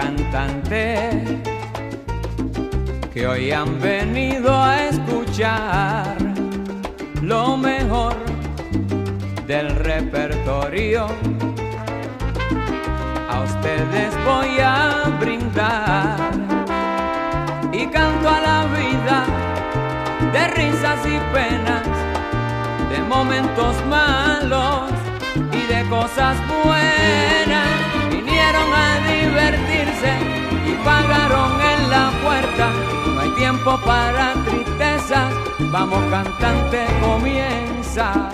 cantante que hoy han venido a escuchar lo mejor del repertorio. A ustedes voy a brindar y canto a la vida de risas y penas, de momentos malos y de cosas buenas. Vinieron a divertirse y pagaron en la puerta. No hay tiempo para tristezas, vamos cantante, comienza.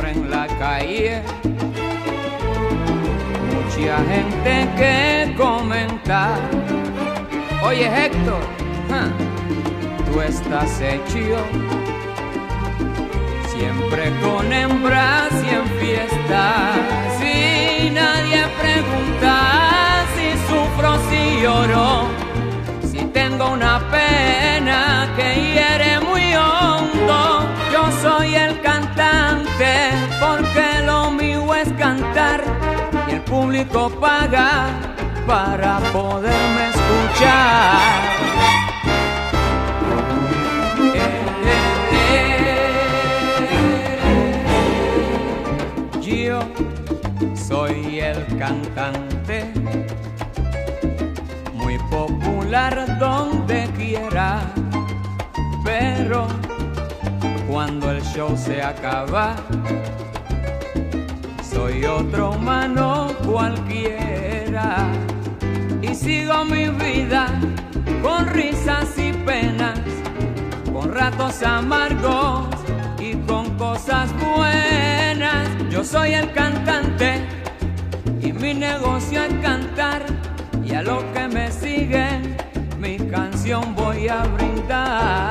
En la calle mucha gente que comentar. Oye Héctor, tú estás hecho. Siempre con hembras y en fiesta. Si nadie pregunta si sufro, si lloro, si tengo una pena que hiere muy hondo. Yo soy el cantante porque lo mío es cantar. Y el público paga para poderme escuchar. Yo soy el cantante, muy popular donde quiera, pero cuando el show se acaba, soy otro humano cualquiera sigo mi vida con risas y penas, con ratos amargos y con cosas buenas. Yo soy el cantante y mi negocio es cantar y a lo que me siguen mi canción voy a brindar.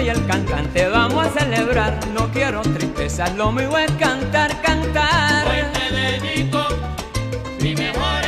Soy el cantante, vamos a celebrar. No quiero tristezas, lo mío es cantar, Hoy cantar. te dedico mejores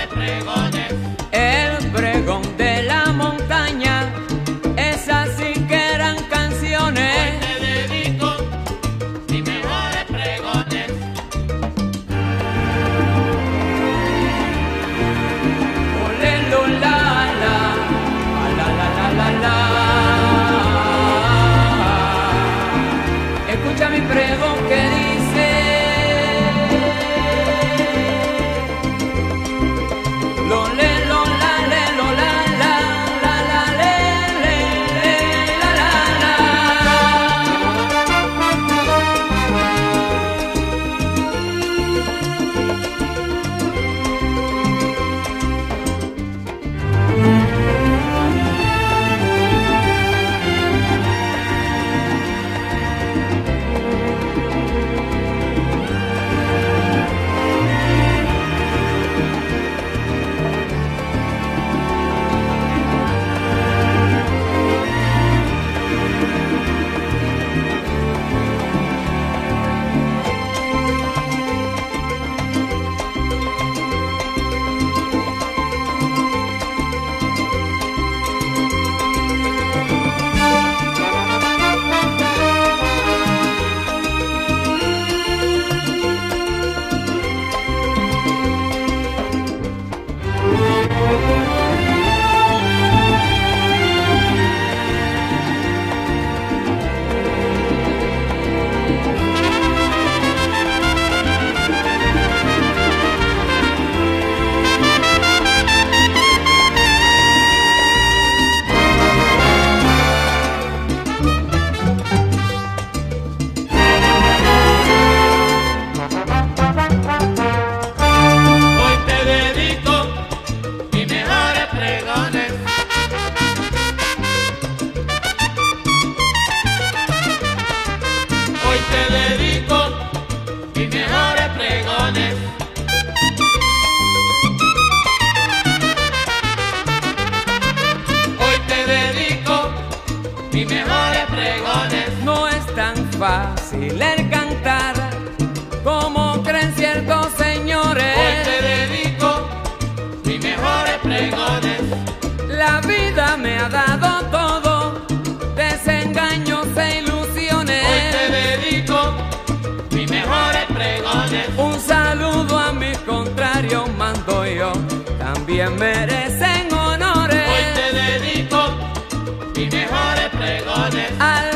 pregones. La vida me ha dado todo, desengaños e ilusiones. Hoy te dedico mis mejores pregones. Un saludo a mis contrarios mando yo, también merecen honores. Hoy te dedico mis mejores pregones.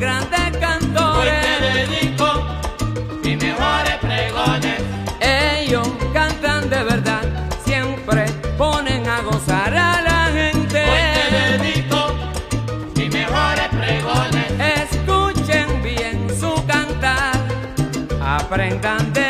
grandes cantores. Hoy te dedico mis mejores pregones. Ellos cantan de verdad, siempre ponen a gozar a la gente. Hoy te dedico mis mejores pregones. Escuchen bien su cantar, aprendan de